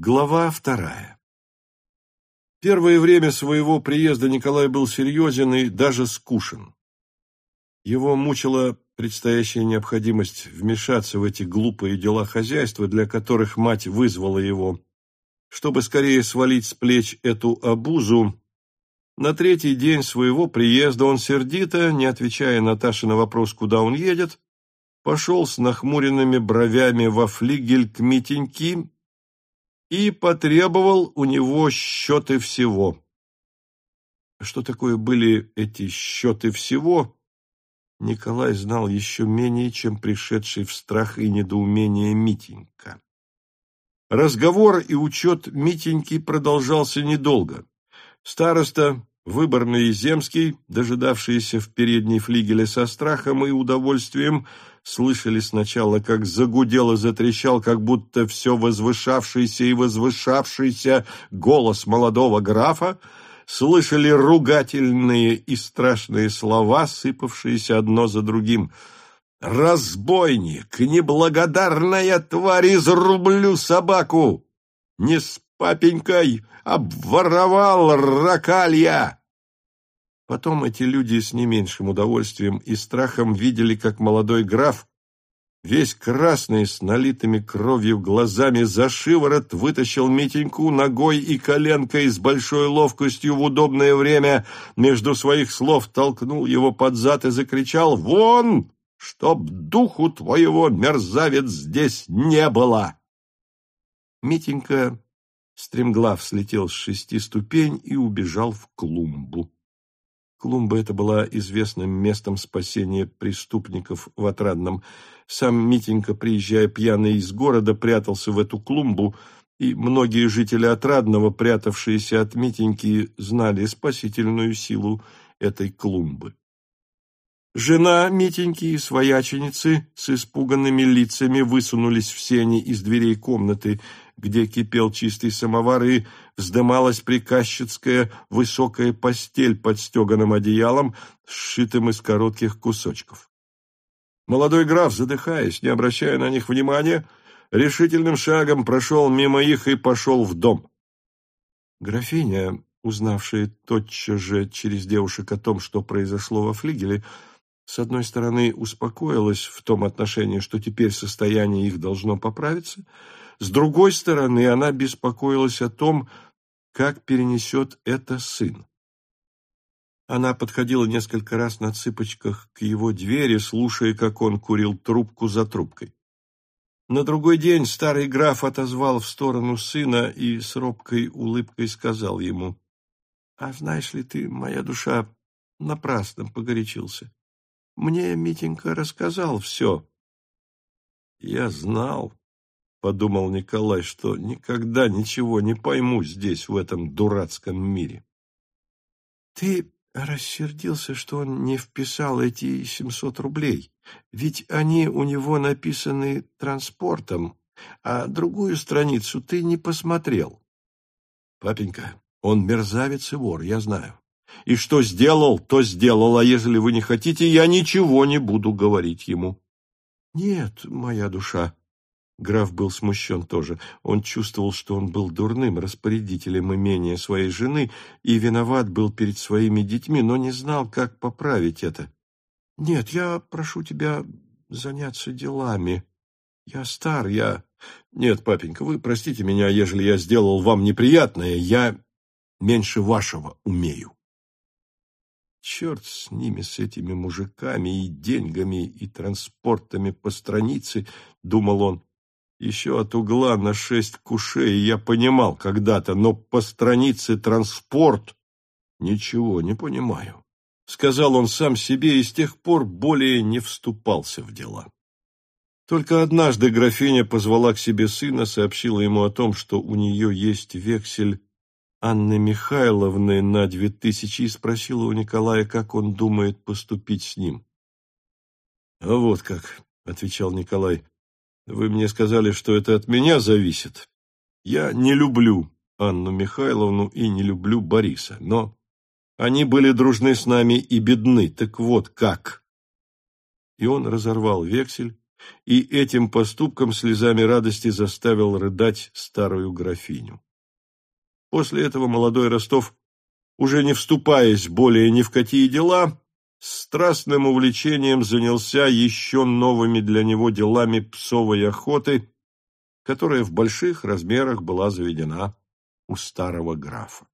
Глава вторая Первое время своего приезда Николай был серьезен и даже скушен. Его мучила предстоящая необходимость вмешаться в эти глупые дела хозяйства, для которых мать вызвала его. Чтобы скорее свалить с плеч эту обузу, на третий день своего приезда он сердито, не отвечая Наташе на вопрос, куда он едет, пошел с нахмуренными бровями во флигель к Митеньки и потребовал у него счеты всего. Что такое были эти счеты всего, Николай знал еще менее, чем пришедший в страх и недоумение Митенька. Разговор и учет Митеньки продолжался недолго. Староста, выборный Земский, дожидавшиеся в передней флигеле со страхом и удовольствием, слышали сначала, как загудел и затрещал, как будто все возвышавшийся и возвышавшийся голос молодого графа, слышали ругательные и страшные слова, сыпавшиеся одно за другим. «Разбойник! Неблагодарная тварь! Изрублю собаку! Не папенькой! Обворовал ракалья!» Потом эти люди с не меньшим удовольствием и страхом видели, как молодой граф, весь красный, с налитыми кровью глазами, за шиворот вытащил Митеньку ногой и коленкой с большой ловкостью в удобное время между своих слов толкнул его под зад и закричал «Вон! Чтоб духу твоего, мерзавец, здесь не было!» Митенька стремглав слетел с шести ступень и убежал в клумбу. Клумба эта была известным местом спасения преступников в Отрадном. Сам Митенька, приезжая пьяный из города, прятался в эту клумбу, и многие жители Отрадного, прятавшиеся от Митеньки, знали спасительную силу этой клумбы. Жена Митеньки и свояченицы с испуганными лицами высунулись в сени из дверей комнаты, где кипел чистый самовар, и вздымалась приказчицкая высокая постель под стеганым одеялом, сшитым из коротких кусочков. Молодой граф, задыхаясь, не обращая на них внимания, решительным шагом прошел мимо их и пошел в дом. Графиня, узнавшая тотчас же через девушек о том, что произошло во флигеле, с одной стороны, успокоилась в том отношении, что теперь состояние их должно поправиться, с другой стороны, она беспокоилась о том, как перенесет это сын. Она подходила несколько раз на цыпочках к его двери, слушая, как он курил трубку за трубкой. На другой день старый граф отозвал в сторону сына и с робкой улыбкой сказал ему, «А знаешь ли ты, моя душа, напрасно погорячился. Мне Митенька рассказал все. Я знал, — подумал Николай, — что никогда ничего не пойму здесь, в этом дурацком мире. Ты рассердился, что он не вписал эти семьсот рублей, ведь они у него написаны транспортом, а другую страницу ты не посмотрел. Папенька, он мерзавец и вор, я знаю. И что сделал, то сделал, а ежели вы не хотите, я ничего не буду говорить ему. Нет, моя душа. Граф был смущен тоже. Он чувствовал, что он был дурным распорядителем имения своей жены и виноват был перед своими детьми, но не знал, как поправить это. Нет, я прошу тебя заняться делами. Я стар, я... Нет, папенька, вы простите меня, ежели я сделал вам неприятное, я меньше вашего умею. Черт с ними, с этими мужиками и деньгами, и транспортами по странице, — думал он. Еще от угла на шесть кушей я понимал когда-то, но по странице транспорт ничего не понимаю. Сказал он сам себе и с тех пор более не вступался в дела. Только однажды графиня позвала к себе сына, сообщила ему о том, что у нее есть вексель Анны Михайловны на две тысячи и спросила у Николая, как он думает поступить с ним. — А вот как, — отвечал Николай, — вы мне сказали, что это от меня зависит. Я не люблю Анну Михайловну и не люблю Бориса, но они были дружны с нами и бедны, так вот как. И он разорвал вексель, и этим поступком слезами радости заставил рыдать старую графиню. После этого молодой Ростов, уже не вступаясь более ни в какие дела, страстным увлечением занялся еще новыми для него делами псовой охоты, которая в больших размерах была заведена у старого графа.